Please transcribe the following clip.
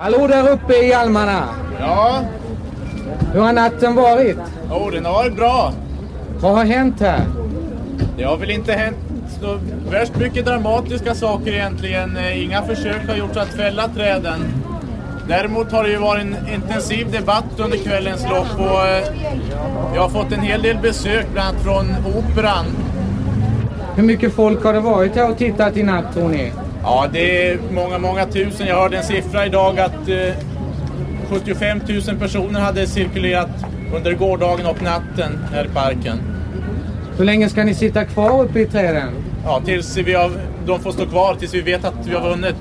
Hallå där uppe i almarna! Ja, Hur har natten varit? oh, den har varit bra. Vad har hänt här? Det har väl inte hänt så värst mycket dramatiska saker egentligen. Eh, Inga försök har gjorts att fälla träden. Däremot har det ju varit en intensiv debatt under kvällens lopp och eh, vi har fått en hel del besök bland annat från Operan. Hur mycket folk har det varit här och tittat i natt tror ni? Ja, det är många, många tusen. Jag hörde en siffra idag att eh, 75 000 personer hade cirkulerat under gårdagen och natten här i parken. Hur länge ska ni sitta kvar uppe i träden? Ja, tills vi har, de får stå kvar tills vi vet att vi har vunnit.